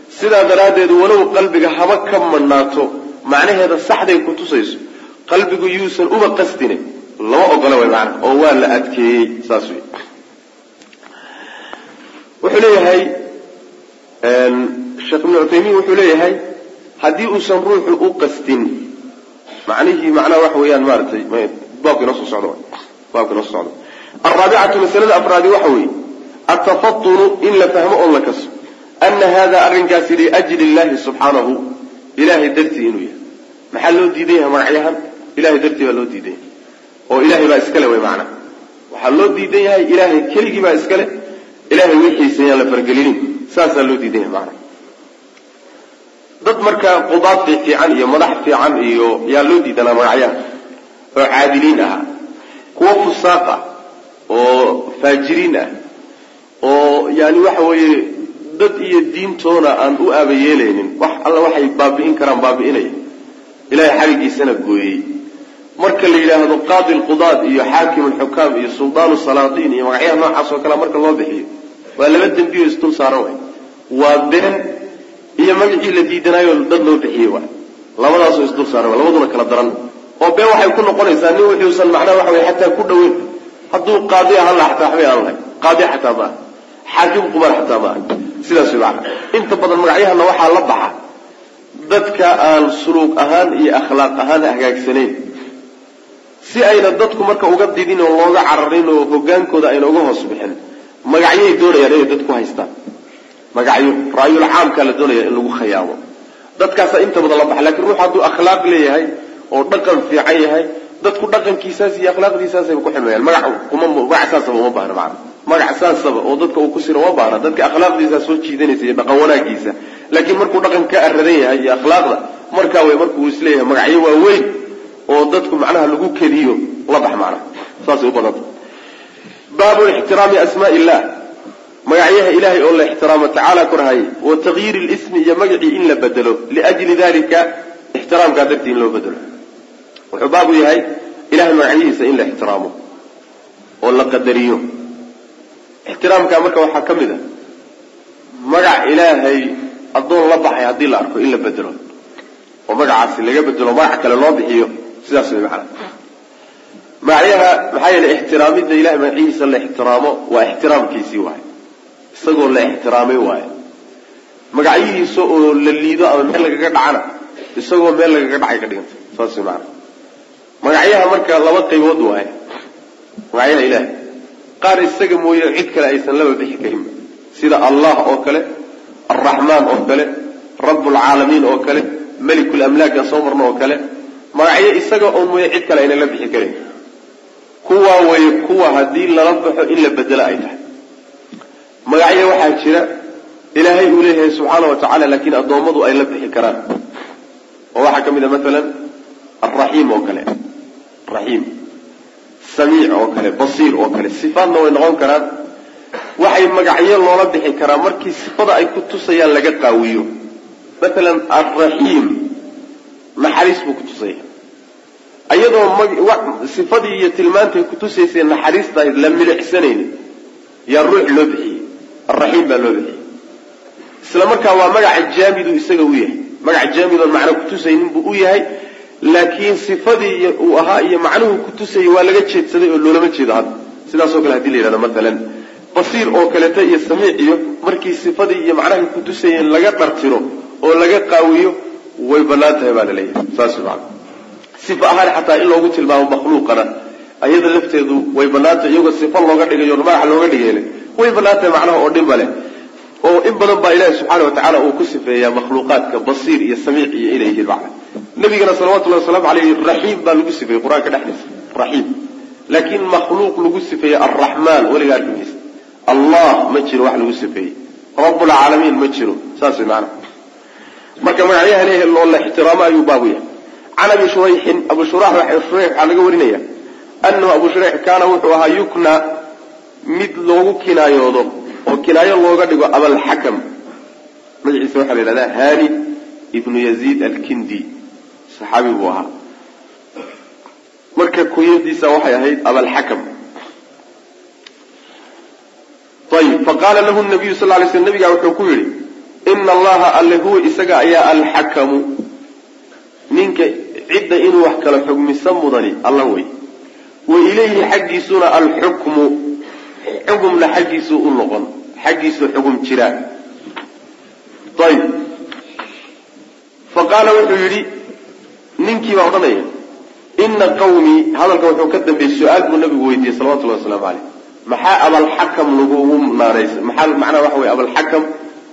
[SPEAKER 2] Sidaa daraaddeed walow qalbiga haba ka manaato macnaheeda saxday ku tusayso qalbigu yuusan uba qastine lama ogola way maana oo waa la adkeeyey saas wey wuxuu leeyahay sheekh ibnu cuthaymiin wuxuu leeyahay haddii uusan ruuxu u qastin macnihii macnaha waxa weeyaan maaratay baabka inoo soo socdo baabka inoo soo socdo. Alraabicatu masalada afraadi waxa weeye atafatunu in la fahmo oo la kaso ana hada arrinkaasi liajli illahi subxaanahu ilahay dartii inuu yahay. Maxaa loo diidan yahay magacyahan ilahay dartii baa loo diidan yahay oo ilahay baa iskale wey macnaha waxaa loo diidan yahay ilahay keligii baa iskale ilahay wixiisa yaan la fargelinin. Saasaa loo diidan yahay macnaha dad markaa qudaad fiican iyo madax fiican iyo yaa loo diidanaa magacyaha oo caadiliin ahaa kuwo fusaaq oo faajiriin ah oo yani waxa weeye dad iyo diintoona aan u aabayeelaynin wax alla waxay baabi'in karaan baabi'inaya ilahay xarigiisana gooyey. Marka la yidhaahdo qaadi lqudaad iyo xaakim alxukaam iyo suldaanu salaatiin iyo magacyaha noocaas oo kale marka loo bixiyo waa laba dembiyo isdul saaran way waa been iyo magacii la diidanaayo dad loo bixiyey labadaasoo isdul saaran labaduna kala daran. Oo been waxay ku noqonaysaa nin wuxuusan macnaha waxa wey xataa ku dhaweyn. Hadduu qaadi ahaan laha xataa waxbay aan lahay qaadi xataa maaha xaakim qubaar xataa maaha sidaas way macana inta badan magacyahana waxaa la baxa. Dadka aan suluuq ahaan iyo akhlaaq ahaan hagaagsanayn si ayna dadku marka uga didin oo looga cararin oo hogaankooda ayna uga hoos bixin magacyay doonayaan inay dadku haystaan magacyo raayul caamkaa la doonaya in lagu khayaamo dadkaasa inta badan la baxa laakiin ruux hadduu akhlaaq leeyahay oo dhaqan fiican yahay dadku dhaqankiisaas iyo akhlaaqdiisaasayba ku xilmayaan magac kuma magac saasaba uma baahna macana magac saasaba oo dadka uu ku siro uma baahna. Dadka akhlaaqdiisaa soo jiidanaysa iyo dhaqan wanaagiisa laakiin markuu dhaqan ka aradan yahay iyo akhlaaqda markaa way markuu is leeyahay magacyo waaweyn oo dadku macnaha lagu kediyo la bax macnaha saasay u badanta baabu ixtiraami asmaa illah magacyaha ilahay oo la ixtiraamo tacaala korhay wa tagyiiri lismi iyo magacii in la bedelo liajli dalika ixtiraamkaa dartii in loo bedelo. Wuxuu baabu yahay ilahay magacyihiisa in la ixtiraamo oo la qadariyo. Ixtiraamkaa marka waxaa ka mid a magac ilaahay addoon la baxay haddii la arko in la bedelo oo magacaasi laga bedelo magac kale loo bixiyo sidaas way macana magacyaha maxaa yeele ixtiraamidda ilahay magacihiisa la ixtiraamo waa ixtiraamkiisii waaye isagoo la ixtiraamay waaye. Magacyihiisa oo la liido ama meel lagaga dhacana isagoo meel lagaga dhacay ka dhiganta saas way macana magacyaha marka laba qaybood waaye. Magacyaha ilahay qaar isaga mooye cid kale aysan laba bixi karinba sida allah oo kale alraxmaan oo kale rabbulcaalamiin oo kale melikulamlaaka soo marna oo kale. Magacyo isaga oo mooye cid kale aynan la bixi karin. Kuwaa weeye kuwa haddii lala baxo in la bedelo ay tahay magacyo waxaa jira ilaahay uu leeyahay subxaana wa tacala laakiin addoommadu ay la bixi karaan. Oo waxaa ka mid a maalan alraxiim oo kale. Raxiim. Samiic oo kale basiir oo kale. Sifaadna way noqon karaan. Waxay magacyo loola bixi karaa markii sifada ay ku tusayaan laga qaawiyo. Maalan alraxiim naxariis buu ku tusaya iyadoo sifadii iyo tilmaantay kutusaysay naxariistahayd la milicsanayn yaa ruux loo bixiyey alraxiim baa loo bixiyey. Isla markaa waa magaca jaamidu isaga u yahay. Magac jaamidoon macna kutusaynin buu u yahay laakiin sifadii uu ahaa iyo macnuhu kutusayay waa laga jeedsaday oo loolama jeedo hadda. Sidaasoo kale haddii la yidhahdo maalan basiir oo kaleeta iyo samiic iyo markii sifadii iyo macnahay kutusayeen laga dhartiro oo laga qaawiyo way bannaan tahay baa la leeyahay. Saas sifa ahaan xataa in loogu tilmaamo makhluuqana ayada lafteedu way banaantay iyagoo sifa looga dhigayo magaxa looga dhigayl way banaantahay macnaha oo dhinba leh. Oo in badan baa ilaahi subxaana wa tacaala uu ku sifeeyaa makhluuqaadka basiir iyo samiic iyo inay yihiin macna. Nabigana salawatullahi wasalaamu aleyh raxiim baa lagu sifeeyey qur'aanka dhexdiisa raxiim. Laakiin makhluuq lagu sifeeyey arraxmaan weligaa arkimaysa allah ma jiro wax lagu sifeeyey. Rabbulcaalamiin ma jiro saas maanaa marka magacyaha leeyahay loo ixtiraamo ayuu baabu yahay. Can abi shurayxin abu shurax waxaa laga warinaya anahu abu shurayx kaana wuxuu ahaa yukna mid loogu kinaayoodo oo kinaayo looga dhigo abalxakam magaciisa waxaa la yidhahdaa hani ibnu yaziid alkindi. Saxaabi buu ahaa. Marka kunyadiisa waxay ahayd abalxakam ayib faqaala lahu nabiyu sal lay sl nabigaa wuxuu ku yidhi ina allaha alle huwa isaga ayaa alxakamu. Ninka cidda inuu wax kala xugmisa mudani alla wey. Wa ilayhi xaggiisuna alxukmu xugumna xaggiisuu u noqon. Xaggiisuu xugum jiraa ayib fa qaala wuxuu yidhi ninkii baa odhanaya ina qawmii hadalka wuxuu ka dambeeyey su'aal buu nabigu weydiiyey salawatullahi waslamu caleyh maxaa abalxakam lagugu naanays maxaa macnaha waxa weye abalxakam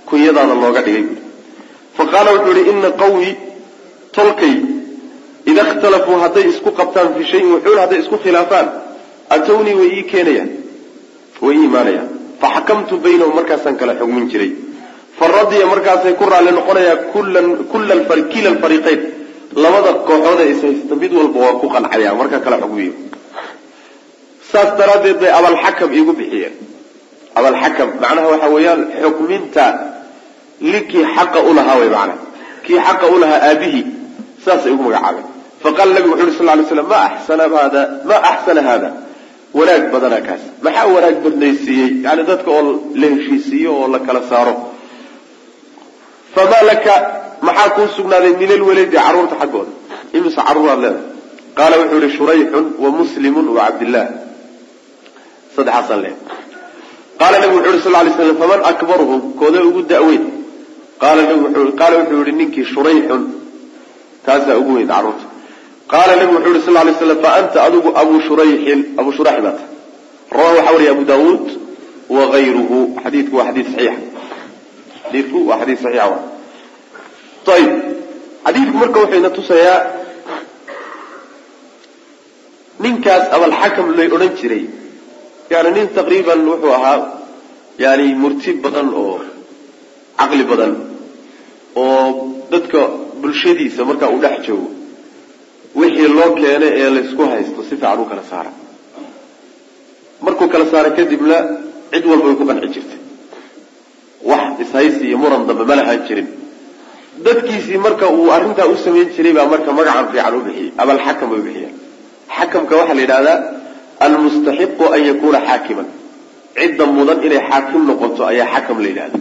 [SPEAKER 2] kunyadaada looga dhigay? Buui fa qaala wuxuu yihi ina qawmii tolkay ida ikhtalafuu hadday isku qabtaan fii shayin wuxuun hadday isku khilaafaan. Atownii way ii keenayaan way imaanayaan faxakamtu baynahum markaasaan kala xugmin jiray fa markaasay ku raalli noqonayaa kila alfariiqayn labada kooxood ee ishaysta mid walba waa ku qancaya marka kala xugmiyo saas daraaddeed bay abalxakam iigu bixiyeen abalxakam macnaha waxa weeyaan xukminta linkii xaqa ulahaa way macnaha kii xaqa ulahaa aabihii saasay ugu magacaabeen faqaala nabigu wuxu yuri sal lay slam ma axsana hada ma axsana hada wanaag badanaa kaas. Maxaa wanaag badnaysiiyey? Yani dadka oo la heshiisiiyo oo la kala saaro. Famaa laka maxaa kuu sugnaaday min alwaladi carruurta xaggooda? Imise carruur aad leedahay? Qaala wuxuu yihi shurayxun wa muslimun wa cabdillaah saddexaasaan leedahay qaala nabigu wuxu yhi sal lay slam faman akbaruhum? Koodee ugu da'weyn. Qaala wuxuu yihi ninkii shurayxun taasaa ugu weyn carruurta qaala nabigu wuxuu yihi sal lay slam fa anta adigu abu shurayxin abu shurayx baata rawahu waxaa wariya abu daawuud wagayruhu xadiidku waa xadiid saxiixa xadiidku waa xadiid saxiixa wa ayib xadiidku marka wuxuu ina tusayaa ninkaas abalxakam lay odhan jiray. Yani nin taqriiban wuxuu ahaa yani murti badan oo caqli badan oo dadka bulshadiisa markaa uu dhex joogo wixii loo keenay ee laysku haysto si fiican u kala saara. Markuu kala saara kadibna cid walba way ku qanci jirtay. Wax ishaysi iyo muran dambe ma lahaan jirin. Dadkiisii marka uu arrintaa u samayn jiray baa marka magacan fiican u bixiyey abalxakam bay bixiyeen xakamka waxaa la yidhahdaa almustaxiqu an yakuuna xaakiman. Cidda mudan inay xaakim noqoto ayaa xakam la yidhahda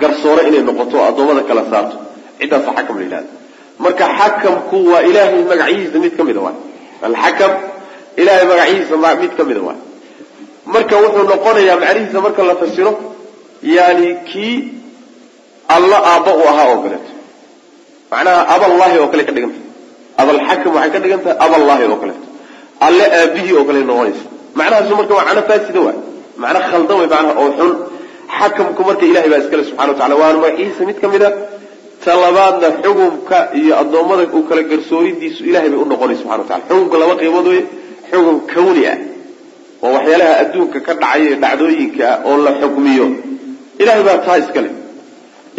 [SPEAKER 2] garsoore inay noqoto oo addoommada kala saarto ciddaasa xakam la yidhahda marka xakamku waa ilaahay magacihiisa mid ka mida waay alxakam ilahay magacihiisa mid ka mida waay marka wuxuu noqonayaa macnihiisa marka la fasiro yani kii alla aabba u ahaa oo kaleeto macnaha aballahi oo kale ka dhigan tahay. Abalxakam waxay ka dhigan tahay aballahi oo kaleeto alle aabihii oo kale noqonaysa. Macnahaasu marka macno faasida waay macno khaldan way macnaha oo xun. Xakamku marka ilahay baa iskale subxana wa tacala waana magacihiisa mid ka mid a talabaadna xukumka iyo addoommada uu kala garsooridiisu ilahay bay unoqonay subxana wa tacala xukumka laba qiimood wey xukum kawni ah oo waxyaalaha adduunka ka dhacaya ee dhacdooyinka ah oo la xukmiyo. Ilahay baa taa iskale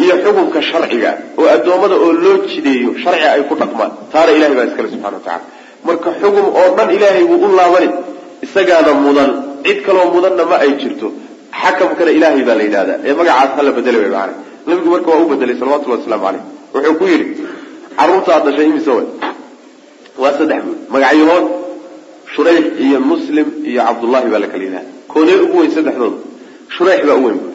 [SPEAKER 2] iyo xukumka sharciga oo addoommada oo loo jideeyo sharci ay ku dhaqmaan taana ilahay baa iskale subxana wa tacala marka xukum oo dhan ilaahay wuu u laabani isagaana mudan. Cid kaloo mudanna ma ay jirto. Xakamkana ilaahay baa la yidhahdaa ee magacaas hala bedela way maana nabigu marka waa u bedelay salawatullahi waslamu caleyh wuxuu ku yidhi carruurta aad dhashay imise way waa saddex buud magacyahood shurayx iyo muslim iyo cabdullahi baa la kala yidhahda koodee ugu weyn saddexdooda shurayx baa u weyn buui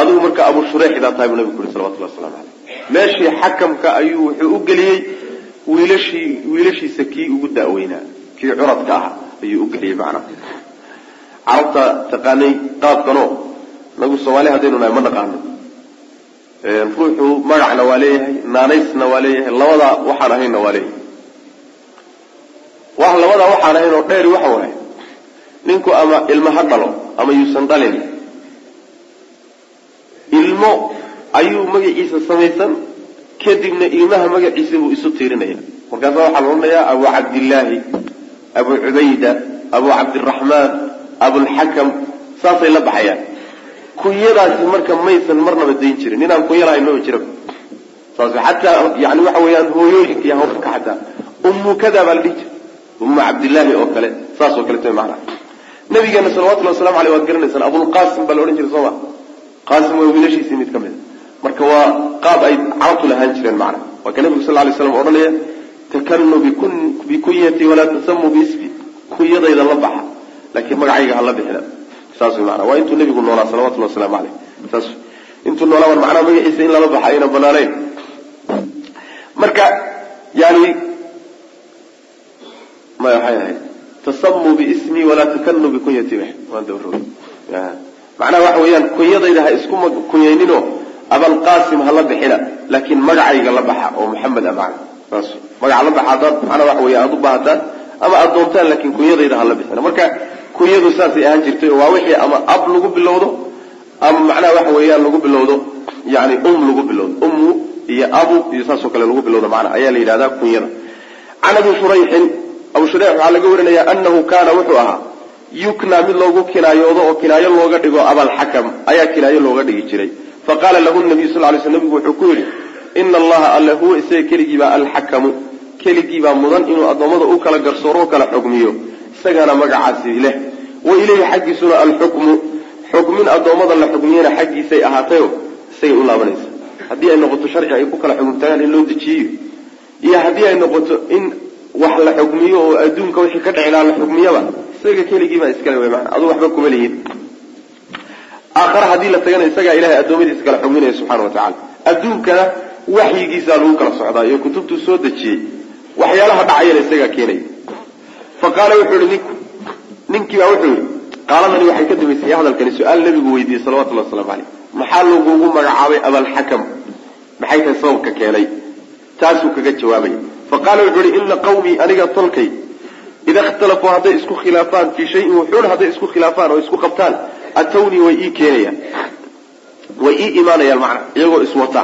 [SPEAKER 2] adigu marka abu shurayx baa tahay buu nabigu ku yuri salawatullahi waslamu caleyh meeshii xakamka ayuu wuxuu u geliyey wiilashii wiilashiisa kii ugu da'weynaa kii curadka ah ayuu u geliyey macnaha. Carabta taqaanay qaabkanoo nagu soomaali haddaynu nahay ma naqaano ruuxu magacna waa leeyahay naanaysna waa leeyahay labadaa waxaan ahaynna waa leeyahay. Labadaa waxaan ahayn oo dheeri waxa waay ninku ama ilmo ha dhalo ama yuusan dhalin. Ilmo ayuu magaciisa samaysan kadibna ilmaha magaciisa buu isu tiirinaya markaasa waxaa la odhanayaa abu cabdillaahi abu cubayda abu cabdiraxmaan abulxakam saasay la baxayaan kunyadaasi marka maysan marnaba dayn jirin. Ninaan kunya maba jira saas yani waxa weeyaan hooyooyinka iyo hawrka xataa. Ummu kada baa la dhihi jira ummu cabdillaahi oo kale. Saas oo macnaha. Nabigeena salawatullhi wasalamu aleyh waad garanaysaan abulqaasim baa la odhan jiray soo ma? Qaasim waa wiilashiisii mid ka mid a. Marka waa qaab ay carabtu lahaan jireen macna waa ka nabigu sal lay slam odhanaya takanu bikunyati walaa tasamu biismi kunyadayda la baxa laakiin magacayga hala bixina saas wy mana waa intuu nabigu noolaa salawatullhi wasalaamu aleyh saas intuu noolaa macnaha magaciisa in lala baxa ayna banaanayn marka yani maya waxay ahayd. Tasamuu biismi walaa takanu bikunyati waan dawro macnaha waxa weeyaan kunyadayda ha isku kunyayninoo abalqaasim hala bixina laakiin magacayga la baxa oo maxamed a macna saas magaca la baxa haddaad macnaa waxa weya aada u baahataan ama aada doontaan laakiin kunyadayda hala bixina. Marka kunyadu saasay ahaan jirtay oo waa wixii ama ab lagu bilowdo ama macnaha waxa weeyaan lagu bilowdo yani um lagu bilowdo ummu iyo abu iyo saasoo kale lagu bilowdo macna ayaa la yidhahdaa kunyada. Can abi shurayxin abu shurayx waxaa laga warinayaa anahu kaana wuxuu ahaa yuknaa mid loogu kinaayoodo oo kinaayo looga dhigo abalxakam ayaa kinaayo looga dhigi jiray. Faqaala lahu nabiyu sal lay sl nabigu wuxuu ku yidhi ina allaha alle huwa isaga keligiibaa alxakamu keligiibaa mudan inuu addoommada u kala garsooro o kala xugmiyo isagaana magacaasi leh. Wa ilayhi xaggiisuna alxukmu. Xukmin addoommada la xugmiyana xaggiisay ahaatayo isagay u laabanaysa. Haddii ay noqoto sharci ay ku kala xugumtagaan in loo dejiyiyo iyo haddii ay noqoto in wax la xugmiyo oo adduunka wixii ka dhici la xugmiyaba isaga keligiibaa iskale wey mana aduu waxba kuma lihin. Aakhare haddii la tagana isagaa ilahay addoommadiisa kala xugminaya subxana wa tacala adduunkana waxyigiisaa lagu kala socdaa iyo kutubtuu soo dejiyey. Waxyaalaha dhacayana isagaa keenaya fa qaala wuxuu yihi ninku ninkiibaa wuxuu yihi qaaladani waxay ka dambaysay hadalkani su'aal nabigu weydiiyey salawatullahi waslamu caleyh maxaa lagugu magacaabay abalxakam maxay tahay sababka keenay? Taasuu kaga jawaabaya fa qaala wuxuu yihi ina qawmii aniga tolkay ida ikhtalafuu hadday isku khilaafaan fii shayin wuxuun hadday isku khilaafaan oo isku qabtaan atawnii way ii keenayaan way ii imaanayaan macna iyagoo iswata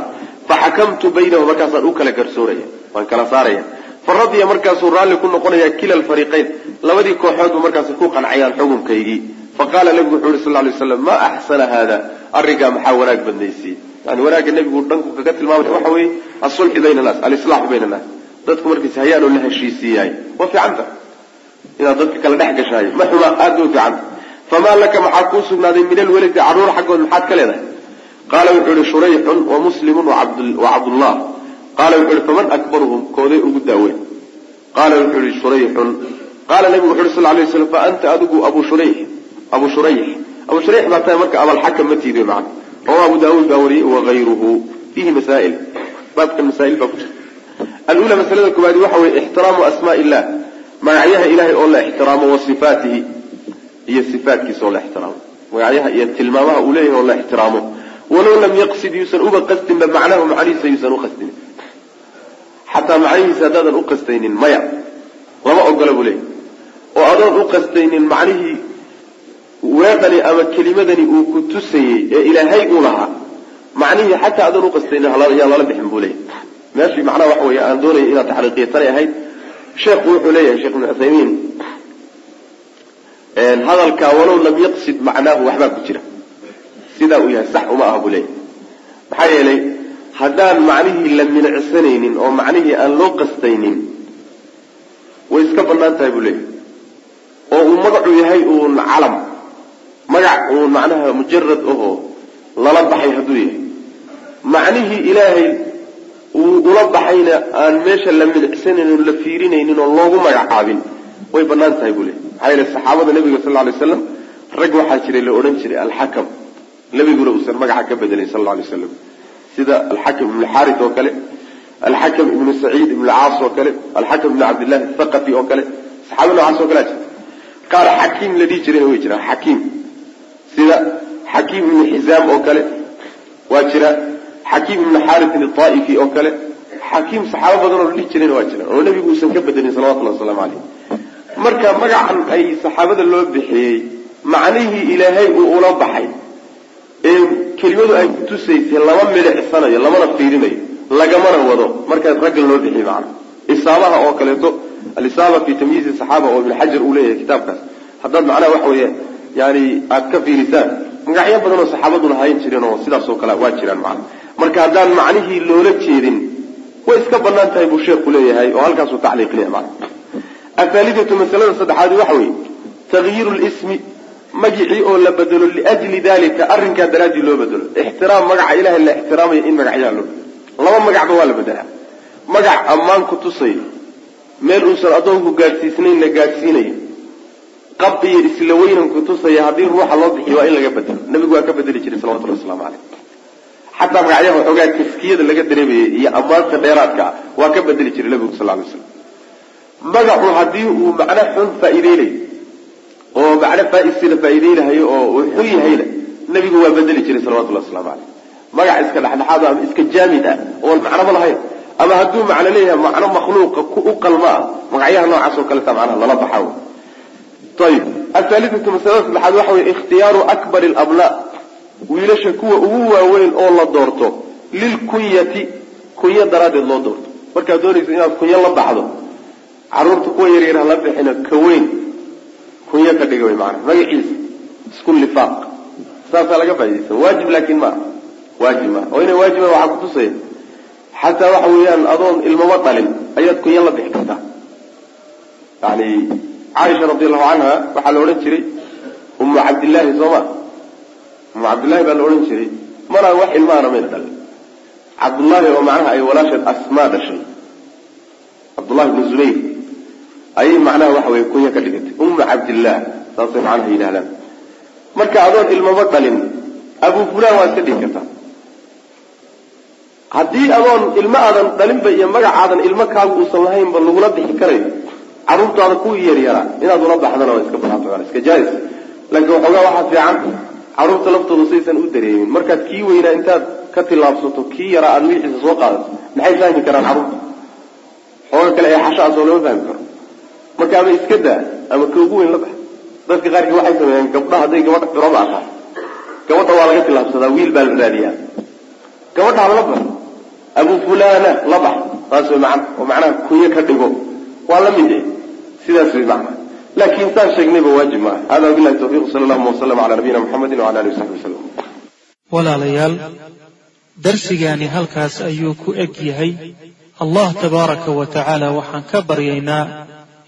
[SPEAKER 2] faxakamtu baynahum markaasaan u kala garsooraya waan kala saaraya fa radiya markaasuu raalli ku noqonaya kila alfariiqayn labadii kooxoodbu markaasay ku qancayaan xukunkaygii. Faqaala nabigu wuxuu yihi sal lay slam maa axsana haada? Arrinkaa maxaa wanaag badnaysiye yani wanaagga nebigu dhanku kaga tilmaamaya waxa weeye asulxu bayna annaas alislaaxu bayna annaas dadku markiis hayaan oo la heshiisiiyaay waa fiicanta inaad dadka kala dhex gashaayo ma xuma aada fiicanta famaa laka maxaa kuu sugnaaday min alweladi carruur xaggood maxaad ka leedahay? Qaala wuxuu yihi shurayxun wa muslimun wa cabdullah qaala wuxuu yihi faman akbaruhum? Kooday ugu daaweyn. Qaala wuxuu yihi shurayxun. Qaala nabigu wuxu yhi sal lay slam fa anta adigu abu shurayx. Abu shurayx. Abu shurayx baa tahay marka abalxakam ma tiidiyo macna. Rawa abu daawuud baa wariyey wagayruhu fiihi masaa'il. Baabkan masaa'il baa ku jirta alula masalada koowaadi waxa weye ixtiraamu asmaa illah magacyaha ilahay oo la ixtiraamo wa sifaatihi. Iyo sifaatkiisa oo la ixtiraamo. Magacyaha iyo tilmaamaha uu leeyahay oo la ixtiraamo. Walow lam yaqsid yuusan uba qasdinba macnahu macnihiisa yuusan uqasdinin xataa macnihiisa haddaadan uqastaynin maya. Lama ogola buu leeyahy oo adoon uqastaynin macnihii weedani ama kelimadani uu ku tusayey ee ilaahay uu lahaa macnihii xataa adoon uqastaynin yaa lala bixin buu leeyahy meeshii macnaha waxa weeye aan doonaya inaad taxriiqiya tanay ahayd sheekhu wuxuu leeyahay sheekh ibnu cuthaymiin hadalkaa walow lam yaqsid macnaahu waxbaa ku jira. Sidaa uu yahay sax uma aha buu leeyahay. Maxaa yeelay haddaan macnihii la milicsanaynin oo macnihii aan loo qastaynin way iska bannaan tahay buu leeyahay. Oo uu magacu yahay uun calam magac uun macnaha mujarad ahoo lala baxay hadduu yahay. Macnihii ilaahay uu ula baxayna aan meesha la milicsanaynin oo la fiirinaynin oo loogu magacaabin way bannaan tahay buu leeyahy maxaa yeele saxaabada nabiga sal lla alay slam rag waxaa jiray la odhan jiray alxakam nabiguna uusan magaca ka bedelay sal alla alay slam sida alxakam ibnu xarit oo kale alxakam ibnu saciid ibnu caas oo kale alxakam ibnu cabdillahi athaqafi oo kale saxaaba noocaas oo kalea jirta qaar xakiim la dhihi jirayna way jiraan xakiim sida xakiim ibnu xizaam oo kale waa jira. Xakiim ibnu xaritin aaifi oo kale xakiim saxaabo badan oo la dhihi jirayna waa jiraan oo nabigu uusan ka bedelin salawatullahi wasalaamu caleyh marka magacan ay saxaabada loo bixiyey macnihii ilaahay uu ula baxay ee kelimadu ay kutusaysay lama milicsanayo lamana fiirinayo lagamana wado. Marka raggan loo bixiyey macna isaabaha oo kaleeto alisaaba fi tamyiizi saxaaba oo ibn xajar uu leeyahay kitaabkaas. Haddaad macnaha waxa weeye yani aad ka fiirisaan magacyo badan oo saxaabadu lahayn jireen oo sidaasoo kale waa jiraan macna marka haddaan macnihii loola jeedin way iska bannaan tahay buu sheekhu leeyahay oo halkaasuu tacliiqinaya macna athaalidatu masalada saddexaadi waxa weeye tagyiiru lismi magicii oo la bedelo liajli dalika arrinkaa daraaddii loo bedelo. Ixtiraam magaca ilahay la ixtiraamayo in magacyaha loo bedelo. Laba magacba waa la bedelaa magac ammaan ku tusayo meel uusan addoonku gaadhsiisnayn la gaadhsiinayo qab iyo isla weynan ku tusaya haddii ruuxa loo bixiyo waa in laga bedelo. Nabigu waa ka bedeli jiray salawatullahi waslamu caleyh xataa magacyaha waxoogaa taskiyada laga dareemayay iyo ammaanta dheeraadka ah waa ka bedeli jiray nabigu sal lay slam magacu haddii uu macno xun faa'iideynayo oo macno faaisida faa'iideynahayo oo uu xun yahayna nabigu waa bedeli jiray salawatullahi waslamu caleyh magac iska dhexdhexaad ama iska jaamid ah oon macnoba lahayn ama hadduu macno leeyahay macno makhluuqa u qalma ah magacyaha noocaas oo kaleta macnaha lala baxa ayib athaalidatu masalada saddexaad waxa weye ikhtiyaaru akbari alabnaa wiilasha kuwa ugu waaweyn oo la doorto lilkunyati kunyo daraaddeed loo doorto. Markaad doonaysa inaad kunyo la baxdo carruurta kuwa yaryar hala bixina ka kunyo ka dhiga wey maanaa magaciisa isku lifaaq. Saasaa laga faa'idaysa waajib laakin ma. Waajib maaha oo inay waajiba waxaa kutusaya xataa waxa weeyaan adoon ilmama dhalin ayaad kunyo la bixi kartaa. Yani caaisha radi allahu canha waxaa la odhan jiray umu cabdillaahi soo ma. Umu cabdillahi baa la odhan jiray mana wax ilmaana mayna dhalin. Cabdullaahi oo macnaha ay walaasheed asmaa dhashay cabdullahi bnu zubayr ayay macnaha waxa weye kunya ka dhigatay umu cabdillaah saasay macnaha yidhahdaan marka adoon ilmama dhalin abu fulan waa iska dhigi kartaa. Haddii adoon ilmo aadan dhalinba iyo magacaadan ilmo kaagu uusan lahaynba lagula bixi karayo carruurtaada kuwii yaryaraa inaad ula baxdana waa iska waa iska jais laakiin waxoogaa waxaa fiican carruurta laftooda saysan u dareemin. Markaad kii weynaa intaad ka tillaabsato kii yaraa aada wixiisa soo qaadato maxay fahmi karaan carruurta xooga kale ee xashaas oo lama fahmi karo marka ama iska daa ama ka ugu weyn la bax. Dadka qaarkii waxay sameeyeen gabdhaha hadday gabadha curoba ahaa gabadha waa laga tillaabsadaa wiil baa la raadiyaa. Gabadha hala bax abu fulana la bax saas way macana oo macnaha kunyo ka dhigo. Waa la mid sidaas way macna laakiin saan sheegnayba waajib maaha. Hada wabillahi tawfiq sala allahuma wasalam cala nabiyina muxamedin wala alihi wasaxbi wasalam
[SPEAKER 1] walaalayaal darsigaani halkaas ayuu ku eg yahay. Allah tabaaraka wa tacaala waxaan ka baryaynaa